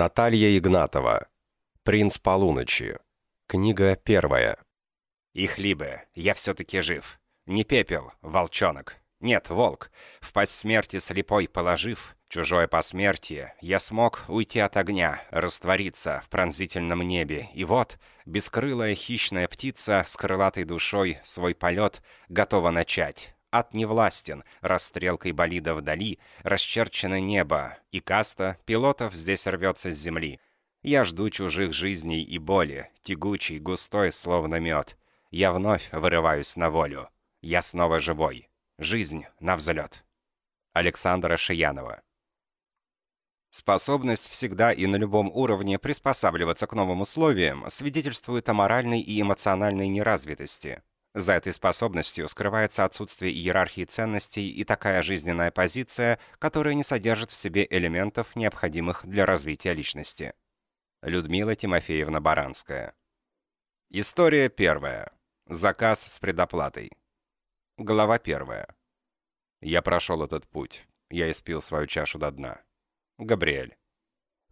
Наталья Игнатова. «Принц полуночи». Книга первая. Их либо, я все-таки жив. Не пепел, волчонок. Нет, волк. В пасть смерти слепой положив, чужое посмертие, я смог уйти от огня, раствориться в пронзительном небе. И вот, бескрылая хищная птица с крылатой душой свой полет готова начать. Ад не властен, расстрелкой болида вдали, расчерчено небо, и каста пилотов здесь рвется с земли. Я жду чужих жизней и боли, тягучий, густой, словно мед. Я вновь вырываюсь на волю. Я снова живой. Жизнь на взлет. Александра Шиянова Способность всегда и на любом уровне приспосабливаться к новым условиям свидетельствует о моральной и эмоциональной неразвитости. За этой способностью скрывается отсутствие иерархии ценностей и такая жизненная позиция, которая не содержит в себе элементов, необходимых для развития личности. Людмила Тимофеевна Баранская. История первая. Заказ с предоплатой. Глава первая. Я прошел этот путь. Я испил свою чашу до дна. Габриэль.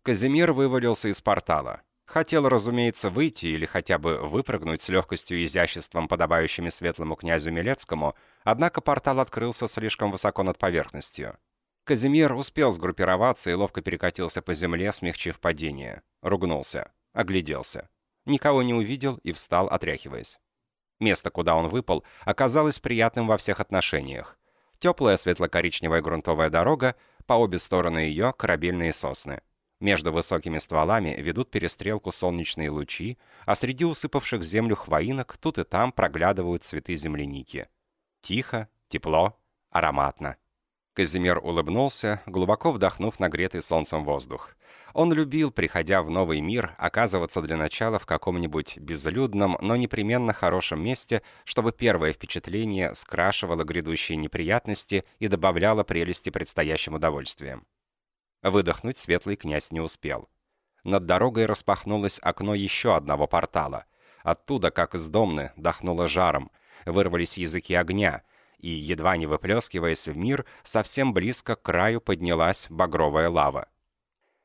Казимир вывалился из портала. Хотел, разумеется, выйти или хотя бы выпрыгнуть с легкостью и изяществом, подобающими светлому князю Милецкому, однако портал открылся слишком высоко над поверхностью. Казимир успел сгруппироваться и ловко перекатился по земле, смягчив падение. Ругнулся. Огляделся. Никого не увидел и встал, отряхиваясь. Место, куда он выпал, оказалось приятным во всех отношениях. Теплая светло-коричневая грунтовая дорога, по обе стороны ее корабельные сосны. Между высокими стволами ведут перестрелку солнечные лучи, а среди усыпавших землю хвоинок тут и там проглядывают цветы земляники. Тихо, тепло, ароматно. Казимир улыбнулся, глубоко вдохнув нагретый солнцем воздух. Он любил, приходя в новый мир, оказываться для начала в каком-нибудь безлюдном, но непременно хорошем месте, чтобы первое впечатление скрашивало грядущие неприятности и добавляло прелести предстоящим удовольствиям. Выдохнуть светлый князь не успел. Над дорогой распахнулось окно еще одного портала. Оттуда, как из домны, дохнуло жаром. Вырвались языки огня, и, едва не выплескиваясь в мир, совсем близко к краю поднялась багровая лава.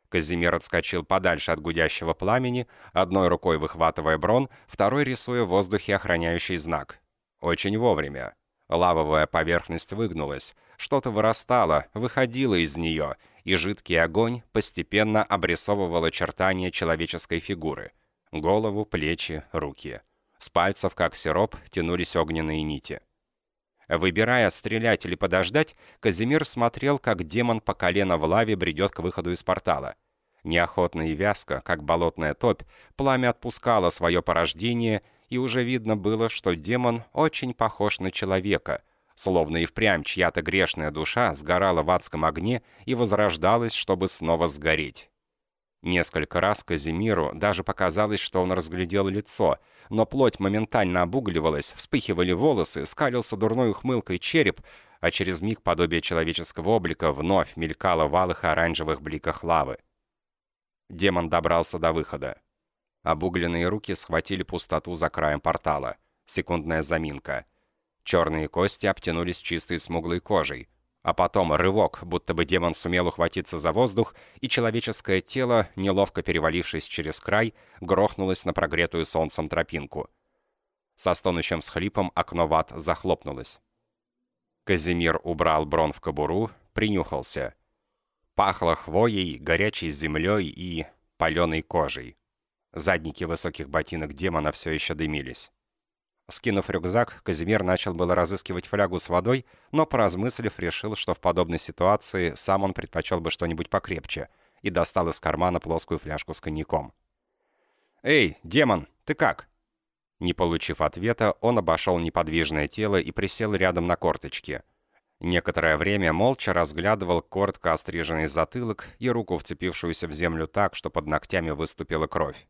Казимир отскочил подальше от гудящего пламени, одной рукой выхватывая брон, второй рисуя в воздухе охраняющий знак. Очень вовремя. Лавовая поверхность выгнулась, что-то вырастало, выходило из нее, и жидкий огонь постепенно обрисовывал очертания человеческой фигуры. Голову, плечи, руки. С пальцев, как сироп, тянулись огненные нити. Выбирая, стрелять или подождать, Казимир смотрел, как демон по колено в лаве бредет к выходу из портала. Неохотно и вязко, как болотная топь, пламя отпускало свое порождение, и уже видно было, что демон очень похож на человека — Словно и впрямь чья-то грешная душа сгорала в адском огне и возрождалась, чтобы снова сгореть. Несколько раз Казимиру даже показалось, что он разглядел лицо, но плоть моментально обугливалась, вспыхивали волосы, скалился дурной ухмылкой череп, а через миг подобие человеческого облика вновь мелькало в алых и оранжевых бликах лавы. Демон добрался до выхода. Обугленные руки схватили пустоту за краем портала. Секундная заминка — Черные кости обтянулись чистой смуглой кожей. А потом рывок, будто бы демон сумел ухватиться за воздух, и человеческое тело, неловко перевалившись через край, грохнулось на прогретую солнцем тропинку. Со стонущим всхлипом окно в ад захлопнулось. Казимир убрал брон в кобуру, принюхался. Пахло хвоей, горячей землей и паленой кожей. Задники высоких ботинок демона все еще дымились. Скинув рюкзак, Казимир начал было разыскивать флягу с водой, но, поразмыслив, решил, что в подобной ситуации сам он предпочел бы что-нибудь покрепче, и достал из кармана плоскую фляжку с коньяком. «Эй, демон, ты как?» Не получив ответа, он обошел неподвижное тело и присел рядом на корточке. Некоторое время молча разглядывал коротко остриженный затылок и руку, вцепившуюся в землю так, что под ногтями выступила кровь.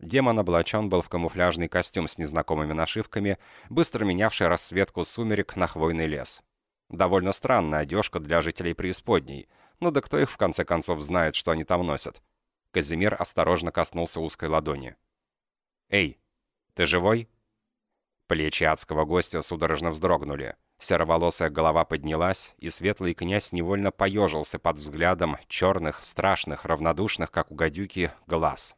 Демон облачен был в камуфляжный костюм с незнакомыми нашивками, быстро менявший расцветку сумерек на хвойный лес. Довольно странная одежка для жителей преисподней, но да кто их в конце концов знает, что они там носят. Казимир осторожно коснулся узкой ладони. «Эй, ты живой?» Плечи адского гостя судорожно вздрогнули. Сероволосая голова поднялась, и светлый князь невольно поежился под взглядом черных, страшных, равнодушных, как у гадюки, глаз.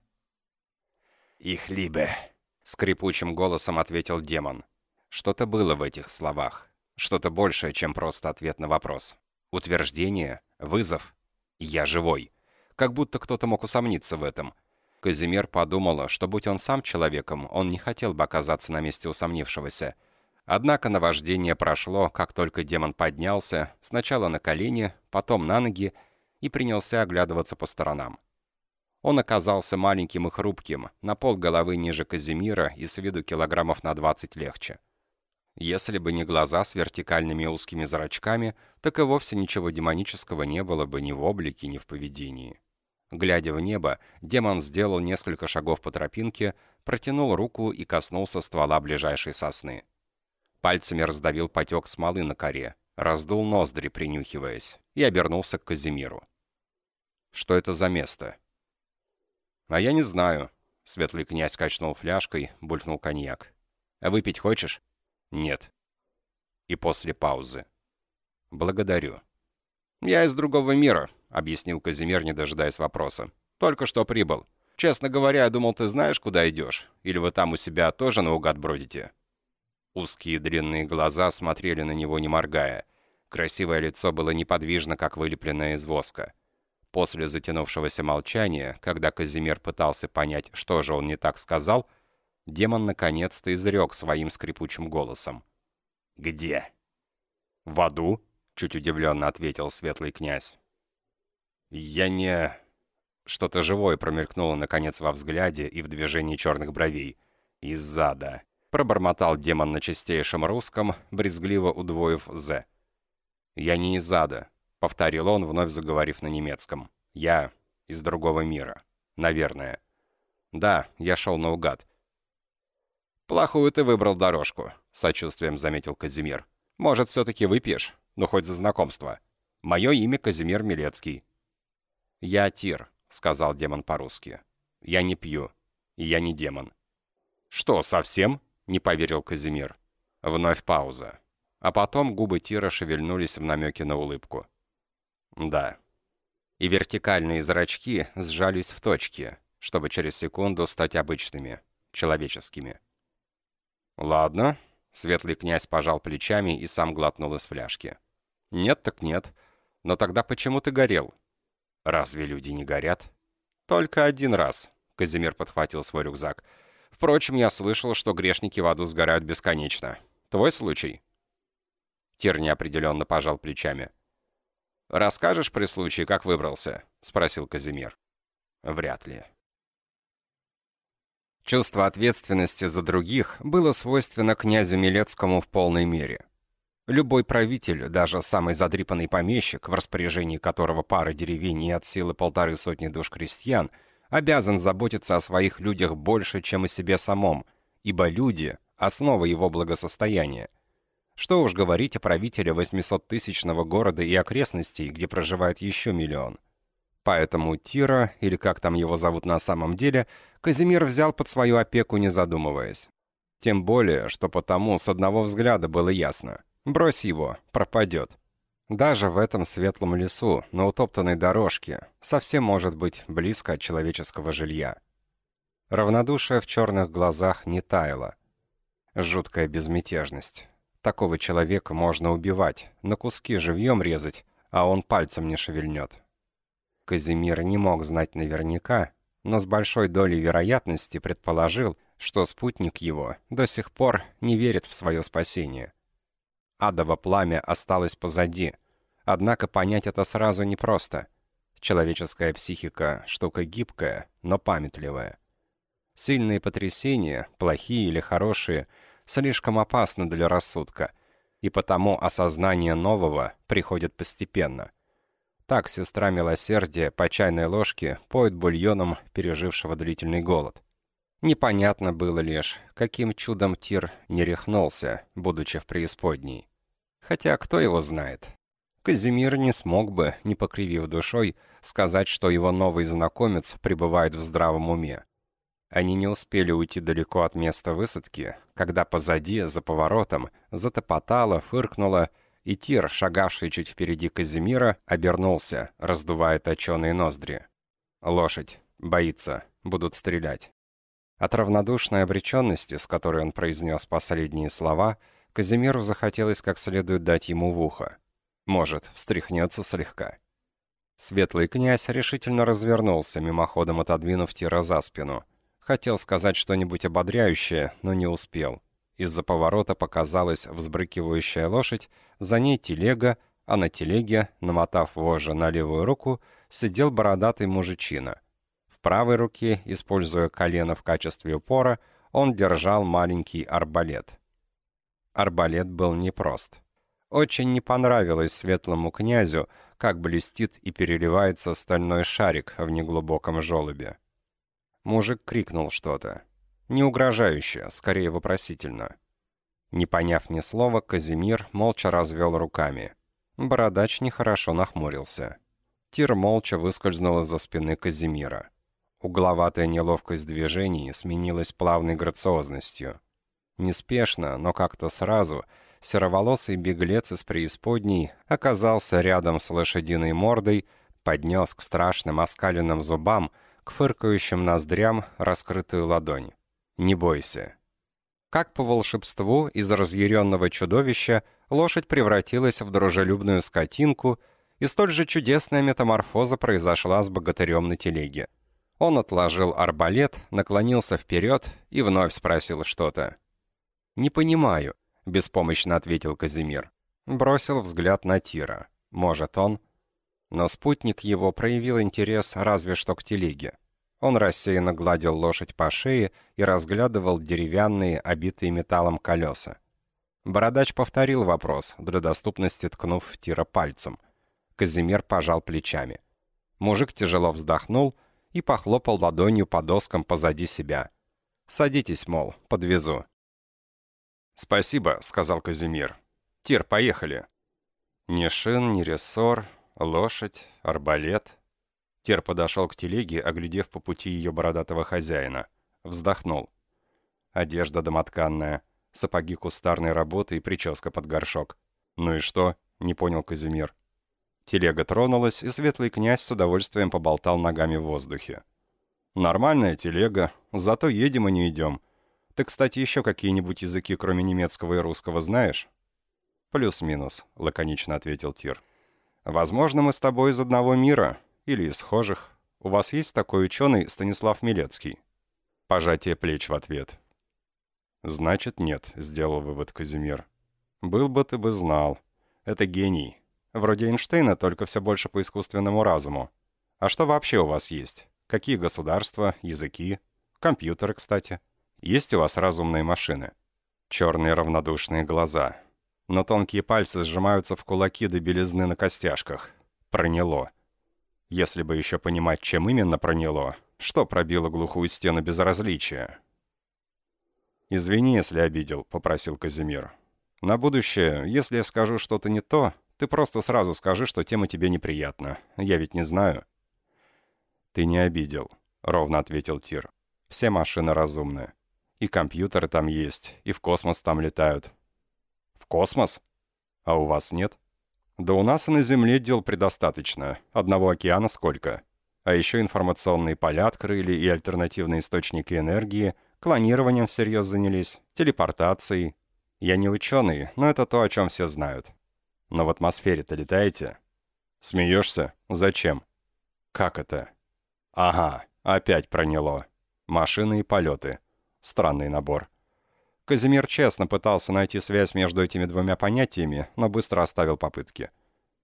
«Их либе», — скрипучим голосом ответил демон. Что-то было в этих словах. Что-то большее, чем просто ответ на вопрос. Утверждение? Вызов? «Я живой». Как будто кто-то мог усомниться в этом. Казимир подумала, что будь он сам человеком, он не хотел бы оказаться на месте усомнившегося — Однако наваждение прошло, как только демон поднялся, сначала на колени, потом на ноги, и принялся оглядываться по сторонам. Он оказался маленьким и хрупким, на пол головы ниже Казимира и с виду килограммов на 20 легче. Если бы не глаза с вертикальными узкими зрачками, так и вовсе ничего демонического не было бы ни в облике, ни в поведении. Глядя в небо, демон сделал несколько шагов по тропинке, протянул руку и коснулся ствола ближайшей сосны. Пальцами раздавил потек смолы на коре, раздул ноздри, принюхиваясь, и обернулся к Казимиру. «Что это за место?» «А я не знаю», — светлый князь качнул фляжкой, булькнул коньяк. «А выпить хочешь?» «Нет». И после паузы. «Благодарю». «Я из другого мира», — объяснил Казимир, не дожидаясь вопроса. «Только что прибыл. Честно говоря, я думал, ты знаешь, куда идешь. Или вы там у себя тоже наугад бродите?» Узкие длинные глаза смотрели на него, не моргая. Красивое лицо было неподвижно, как вылепленное из воска. После затянувшегося молчания, когда Казимир пытался понять, что же он не так сказал, демон наконец-то изрек своим скрипучим голосом. «Где?» «В аду?» — чуть удивленно ответил светлый князь. «Я не...» Что-то живое промелькнуло, наконец, во взгляде и в движении черных бровей. «Из зада» пробормотал демон на чистейшем русском, брезгливо удвоив «з». «Я не из ада», — повторил он, вновь заговорив на немецком. «Я из другого мира. Наверное. Да, я шел наугад». «Плохую ты выбрал дорожку», — сочувствием заметил Казимир. «Может, все-таки выпьешь? Ну, хоть за знакомство. Мое имя Казимир Милецкий». «Я Тир», — сказал демон по-русски. «Я не пью. И я не демон». «Что, совсем?» — не поверил Казимир. Вновь пауза. А потом губы Тира шевельнулись в намеке на улыбку. «Да». И вертикальные зрачки сжались в точки, чтобы через секунду стать обычными, человеческими. «Ладно», — светлый князь пожал плечами и сам глотнул из фляжки. «Нет так нет. Но тогда почему ты горел?» «Разве люди не горят?» «Только один раз», — Казимир подхватил свой рюкзак. Впрочем, я слышал, что грешники в аду сгорают бесконечно. Твой случай?» Тир неопределенно пожал плечами. «Расскажешь при случае, как выбрался?» — спросил Казимир. «Вряд ли». Чувство ответственности за других было свойственно князю Милецкому в полной мере. Любой правитель, даже самый задрипанный помещик, в распоряжении которого пара деревень и от силы полторы сотни душ крестьян — обязан заботиться о своих людях больше, чем о себе самом, ибо люди — основа его благосостояния. Что уж говорить о правителе 800-тысячного города и окрестностей, где проживает еще миллион. Поэтому Тира, или как там его зовут на самом деле, Казимир взял под свою опеку, не задумываясь. Тем более, что потому с одного взгляда было ясно. Брось его, пропадет. Даже в этом светлом лесу, на утоптанной дорожке, совсем может быть близко от человеческого жилья. Равнодушие в черных глазах не таяло. Жуткая безмятежность. Такого человека можно убивать, на куски живьем резать, а он пальцем не шевельнет. Казимир не мог знать наверняка, но с большой долей вероятности предположил, что спутник его до сих пор не верит в свое спасение. Адово пламя осталось позади, Однако понять это сразу непросто. Человеческая психика — штука гибкая, но памятливая. Сильные потрясения, плохие или хорошие, слишком опасны для рассудка, и потому осознание нового приходит постепенно. Так сестра милосердия по чайной ложке поет бульоном пережившего длительный голод. Непонятно было лишь, каким чудом Тир не рехнулся, будучи в преисподней. Хотя кто его знает, Казимир не смог бы, не покривив душой, сказать, что его новый знакомец пребывает в здравом уме. Они не успели уйти далеко от места высадки, когда позади, за поворотом, затопотало, фыркнуло, и Тир, шагавший чуть впереди Казимира, обернулся, раздувая точеные ноздри. «Лошадь. Боится. Будут стрелять». От равнодушной обреченности, с которой он произнес последние слова, Казимиру захотелось как следует дать ему в ухо. Может, встряхнется слегка. Светлый князь решительно развернулся, мимоходом отодвинув Тира за спину. Хотел сказать что-нибудь ободряющее, но не успел. Из-за поворота показалась взбрыкивающая лошадь, за ней телега, а на телеге, намотав вожжи на левую руку, сидел бородатый мужичина. В правой руке, используя колено в качестве упора, он держал маленький арбалет. Арбалет был непрост. Очень не понравилось светлому князю, как блестит и переливается стальной шарик в неглубоком желобе. Мужик крикнул что-то. Не угрожающе, скорее вопросительно. Не поняв ни слова, Казимир молча развел руками. Бородач нехорошо нахмурился. Тир молча выскользнул из-за спины Казимира. Угловатая неловкость движений сменилась плавной грациозностью. Неспешно, но как-то сразу, сероволосый беглец из преисподней оказался рядом с лошадиной мордой, поднес к страшным оскаленным зубам к фыркающим ноздрям раскрытую ладонь. «Не бойся». Как по волшебству из разъяренного чудовища лошадь превратилась в дружелюбную скотинку, и столь же чудесная метаморфоза произошла с богатырем на телеге. Он отложил арбалет, наклонился вперед и вновь спросил что-то. «Не понимаю», — беспомощно ответил Казимир. Бросил взгляд на Тира. «Может, он...» Но спутник его проявил интерес разве что к телеге. Он рассеянно гладил лошадь по шее и разглядывал деревянные, обитые металлом колеса. Бородач повторил вопрос, для доступности ткнув в Тира пальцем. Казимир пожал плечами. Мужик тяжело вздохнул и похлопал ладонью по доскам позади себя. «Садитесь, мол, подвезу». «Спасибо», — сказал Казимир. «Тир, поехали». Ни шин, ни рессор, лошадь, арбалет. Тер подошел к телеге, оглядев по пути ее бородатого хозяина. Вздохнул. Одежда домотканная, сапоги кустарной работы и прическа под горшок. «Ну и что?» — не понял Казимир. Телега тронулась, и светлый князь с удовольствием поболтал ногами в воздухе. «Нормальная телега, зато едем и не идем. Ты, кстати, еще какие-нибудь языки, кроме немецкого и русского, знаешь?» «Плюс-минус», — лаконично ответил Тир. Возможно, мы с тобой из одного мира, или из схожих. У вас есть такой ученый Станислав Милецкий?» Пожатие плеч в ответ. «Значит, нет», — сделал вывод Казимир. «Был бы ты бы знал. Это гений. Вроде Эйнштейна, только все больше по искусственному разуму. А что вообще у вас есть? Какие государства, языки? Компьютеры, кстати. Есть у вас разумные машины?» Черные равнодушные глаза но тонкие пальцы сжимаются в кулаки до белизны на костяшках. Проняло. Если бы еще понимать, чем именно проняло, что пробило глухую стену безразличия. «Извини, если обидел», — попросил Казимир. «На будущее, если я скажу что-то не то, ты просто сразу скажи, что тема тебе неприятна. Я ведь не знаю». «Ты не обидел», — ровно ответил Тир. «Все машины разумные. И компьютеры там есть, и в космос там летают. Космос? А у вас нет? Да у нас и на Земле дел предостаточно. Одного океана сколько? А еще информационные поля открыли и альтернативные источники энергии, клонированием всерьез занялись, телепортацией. Я не ученый, но это то, о чем все знают. Но в атмосфере-то летаете? Смеешься? Зачем? Как это? Ага, опять проняло. Машины и полеты. Странный набор. Казимир честно пытался найти связь между этими двумя понятиями, но быстро оставил попытки.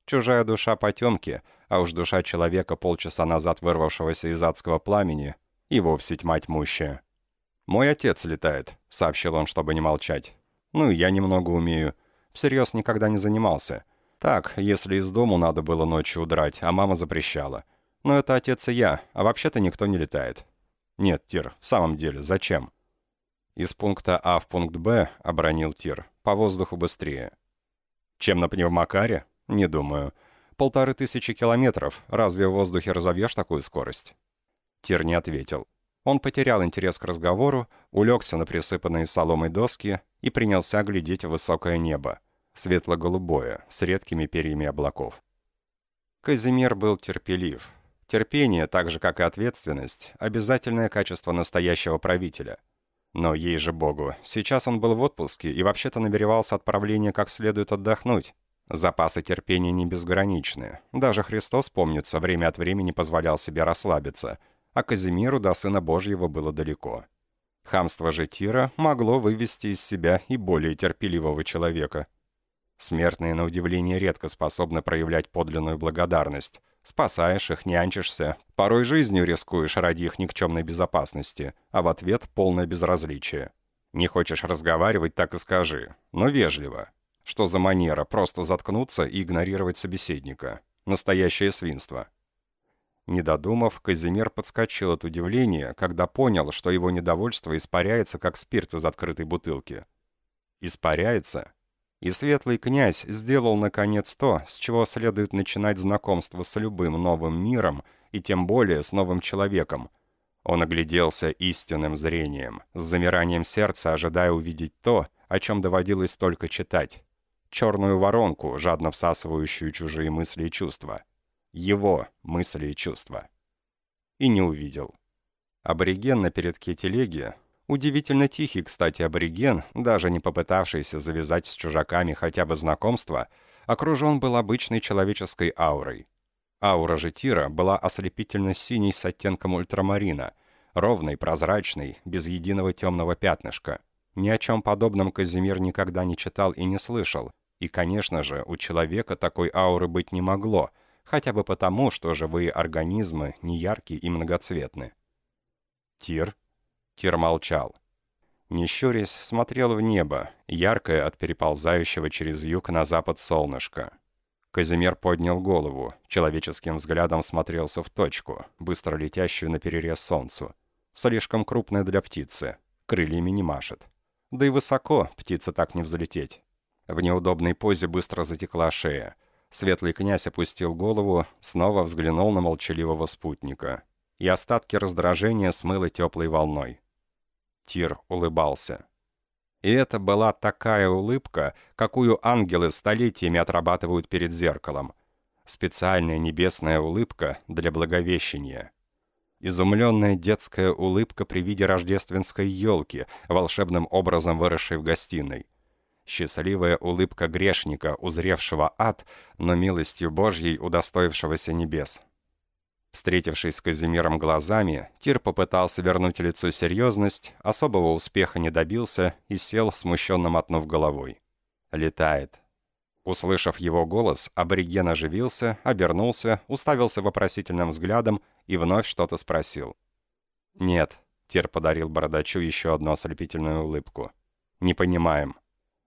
Чужая душа потемки, а уж душа человека, полчаса назад вырвавшегося из адского пламени, и вовсе тьма тьмущая. «Мой отец летает», — сообщил он, чтобы не молчать. «Ну я немного умею. Всерьез никогда не занимался. Так, если из дому надо было ночью удрать, а мама запрещала. Но это отец и я, а вообще-то никто не летает». «Нет, Тир, в самом деле, зачем?» Из пункта А в пункт Б, обронил Тир, по воздуху быстрее. Чем на пневмокаре? Не думаю. Полторы тысячи километров. Разве в воздухе разовьешь такую скорость? Тир не ответил. Он потерял интерес к разговору, улегся на присыпанные соломой доски и принялся глядеть в высокое небо, светло-голубое, с редкими перьями облаков. Казимир был терпелив. Терпение, так же как и ответственность, обязательное качество настоящего правителя. Но ей же богу, сейчас он был в отпуске и вообще-то намеревался отправление как следует отдохнуть. Запасы терпения не безграничны. Даже Христос, помнится, время от времени позволял себе расслабиться, а Казимиру до Сына Божьего было далеко. Хамство же Тира могло вывести из себя и более терпеливого человека. Смертные, на удивление, редко способны проявлять подлинную благодарность. Спасаешь их, нянчишься, порой жизнью рискуешь ради их никчемной безопасности, а в ответ полное безразличие. Не хочешь разговаривать, так и скажи, но вежливо. Что за манера просто заткнуться и игнорировать собеседника? Настоящее свинство. Не додумав, Казимир подскочил от удивления, когда понял, что его недовольство испаряется, как спирт из открытой бутылки. Испаряется? И светлый князь сделал, наконец, то, с чего следует начинать знакомство с любым новым миром, и тем более с новым человеком. Он огляделся истинным зрением, с замиранием сердца ожидая увидеть то, о чем доводилось только читать. Черную воронку, жадно всасывающую чужие мысли и чувства. Его мысли и чувства. И не увидел. Абориген на передке телеги Удивительно тихий, кстати, абориген, даже не попытавшийся завязать с чужаками хотя бы знакомство, окружен был обычной человеческой аурой. Аура же Тира была ослепительно синей с оттенком ультрамарина, ровной, прозрачной, без единого темного пятнышка. Ни о чем подобном Казимир никогда не читал и не слышал, и, конечно же, у человека такой ауры быть не могло, хотя бы потому, что живые организмы не яркие и многоцветны. Тир Кир молчал. Не щурясь, смотрел в небо, яркое от переползающего через юг на запад солнышко. Казимир поднял голову, человеческим взглядом смотрелся в точку, быстро летящую на перерез солнцу. Слишком крупная для птицы, крыльями не машет. Да и высоко птица так не взлететь. В неудобной позе быстро затекла шея. Светлый князь опустил голову, снова взглянул на молчаливого спутника. И остатки раздражения смыло теплой волной. Тир улыбался. И это была такая улыбка, какую ангелы столетиями отрабатывают перед зеркалом. Специальная небесная улыбка для благовещения. Изумленная детская улыбка при виде рождественской елки, волшебным образом выросшей в гостиной. Счастливая улыбка грешника, узревшего ад, но милостью Божьей удостоившегося небес. Встретившись с Казимиром глазами, Тир попытался вернуть лицу серьезность, особого успеха не добился и сел, смущенно мотнув головой. «Летает». Услышав его голос, абориген оживился, обернулся, уставился вопросительным взглядом и вновь что-то спросил. «Нет», — Тир подарил бородачу еще одну ослепительную улыбку. «Не понимаем».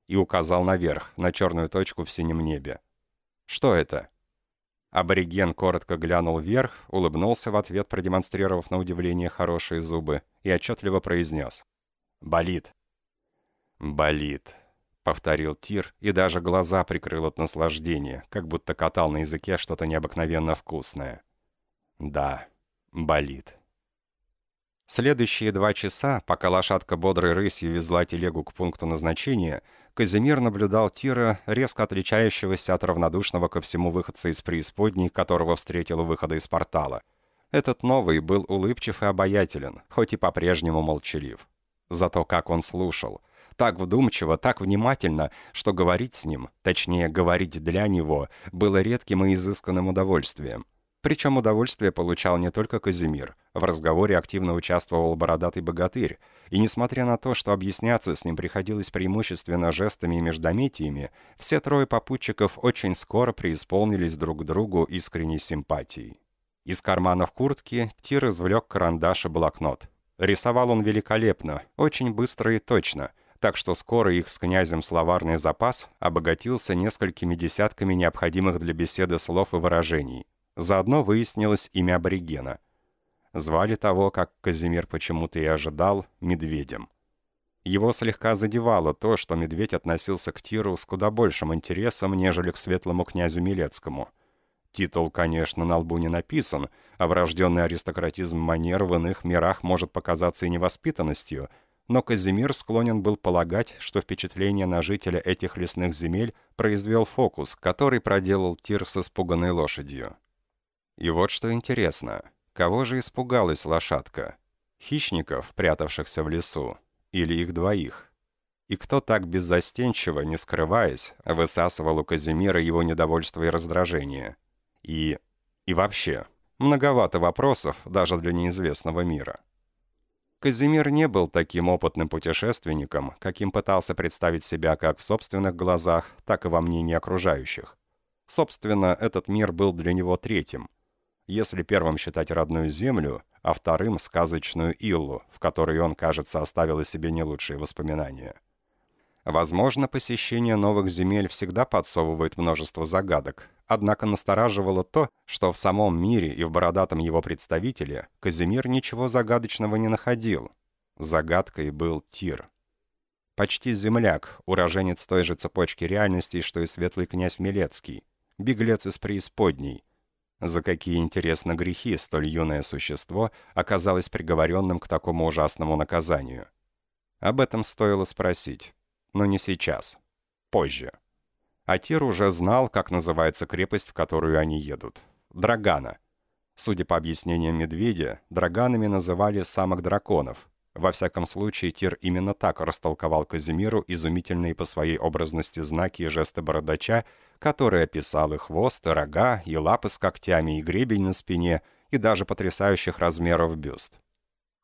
И указал наверх, на черную точку в синем небе. «Что это?» Абориген коротко глянул вверх, улыбнулся в ответ, продемонстрировав на удивление хорошие зубы, и отчетливо произнес. «Болит». «Болит», — повторил Тир, и даже глаза прикрыл от наслаждения, как будто катал на языке что-то необыкновенно вкусное. «Да, болит». Следующие два часа, пока лошадка бодрой рысью везла телегу к пункту назначения, Казимир наблюдал Тира, резко отличающегося от равнодушного ко всему выходца из преисподней, которого встретил у выхода из портала. Этот новый был улыбчив и обаятелен, хоть и по-прежнему молчалив. Зато как он слушал. Так вдумчиво, так внимательно, что говорить с ним, точнее, говорить для него, было редким и изысканным удовольствием. Причем удовольствие получал не только Казимир. В разговоре активно участвовал бородатый богатырь, и несмотря на то, что объясняться с ним приходилось преимущественно жестами и междометиями, все трое попутчиков очень скоро преисполнились друг другу искренней симпатией. Из карманов куртки Тир извлек карандаш и блокнот. Рисовал он великолепно, очень быстро и точно, так что скоро их с князем словарный запас обогатился несколькими десятками необходимых для беседы слов и выражений. Заодно выяснилось имя аборигена. Звали того, как Казимир почему-то и ожидал, медведем. Его слегка задевало то, что медведь относился к Тиру с куда большим интересом, нежели к светлому князю Милецкому. Титул, конечно, на лбу не написан, а врожденный аристократизм манер в иных мирах может показаться и невоспитанностью, но Казимир склонен был полагать, что впечатление на жителя этих лесных земель произвел фокус, который проделал Тир с испуганной лошадью. И вот что интересно. Кого же испугалась лошадка? Хищников, прятавшихся в лесу? Или их двоих? И кто так беззастенчиво, не скрываясь, высасывал у Казимира его недовольство и раздражение? И... и вообще, многовато вопросов даже для неизвестного мира. Казимир не был таким опытным путешественником, каким пытался представить себя как в собственных глазах, так и во мнении окружающих. Собственно, этот мир был для него третьим. Если первым считать родную землю, а вторым — сказочную Иллу, в которой он, кажется, оставил о себе не лучшие воспоминания. Возможно, посещение новых земель всегда подсовывает множество загадок, однако настораживало то, что в самом мире и в бородатом его представителе Казимир ничего загадочного не находил. Загадкой был Тир. Почти земляк, уроженец той же цепочки реальностей, что и светлый князь Милецкий, беглец из преисподней. За какие, интересно, грехи столь юное существо оказалось приговоренным к такому ужасному наказанию? Об этом стоило спросить. Но не сейчас. Позже. Атир уже знал, как называется крепость, в которую они едут. Драгана. Судя по объяснениям медведя, драганами называли самых драконов. Во всяком случае, Тир именно так растолковал Казимиру изумительные по своей образности знаки и жесты бородача, который описал и хвост, и рога, и лапы с когтями, и гребень на спине, и даже потрясающих размеров бюст.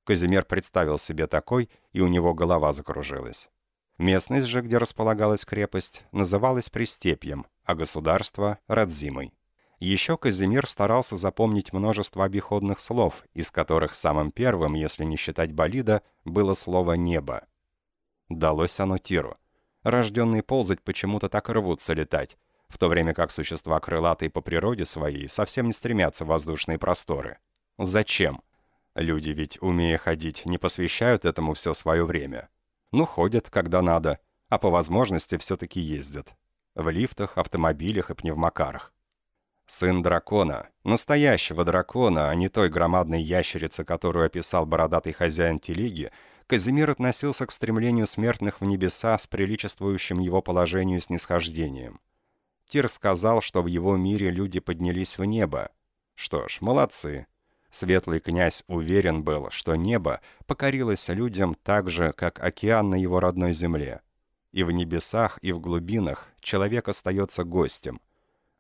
Казимир представил себе такой, и у него голова закружилась. Местность же, где располагалась крепость, называлась Пристепьем, а государство — Радзимой. Еще Казимир старался запомнить множество обиходных слов, из которых самым первым, если не считать болида, было слово «небо». Далось оно Тиру. Рожденные ползать почему-то так рвутся летать, в то время как существа крылатые по природе своей совсем не стремятся в воздушные просторы. Зачем? Люди ведь, умея ходить, не посвящают этому все свое время. Ну, ходят, когда надо, а по возможности все-таки ездят. В лифтах, автомобилях и пневмокарах. Сын дракона, настоящего дракона, а не той громадной ящерицы, которую описал бородатый хозяин телеги, Казимир относился к стремлению смертных в небеса с приличествующим его положению снисхождением. Тир сказал, что в его мире люди поднялись в небо. Что ж, молодцы. Светлый князь уверен был, что небо покорилось людям так же, как океан на его родной земле. И в небесах, и в глубинах человек остается гостем.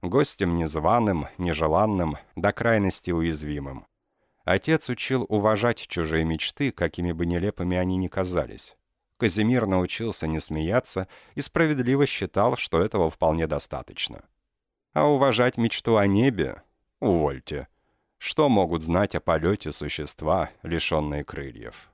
Гостем незваным, нежеланным, до крайности уязвимым. Отец учил уважать чужие мечты, какими бы нелепыми они ни казались. Казимир научился не смеяться и справедливо считал, что этого вполне достаточно. А уважать мечту о небе? Увольте. Что могут знать о полете существа, лишенные крыльев?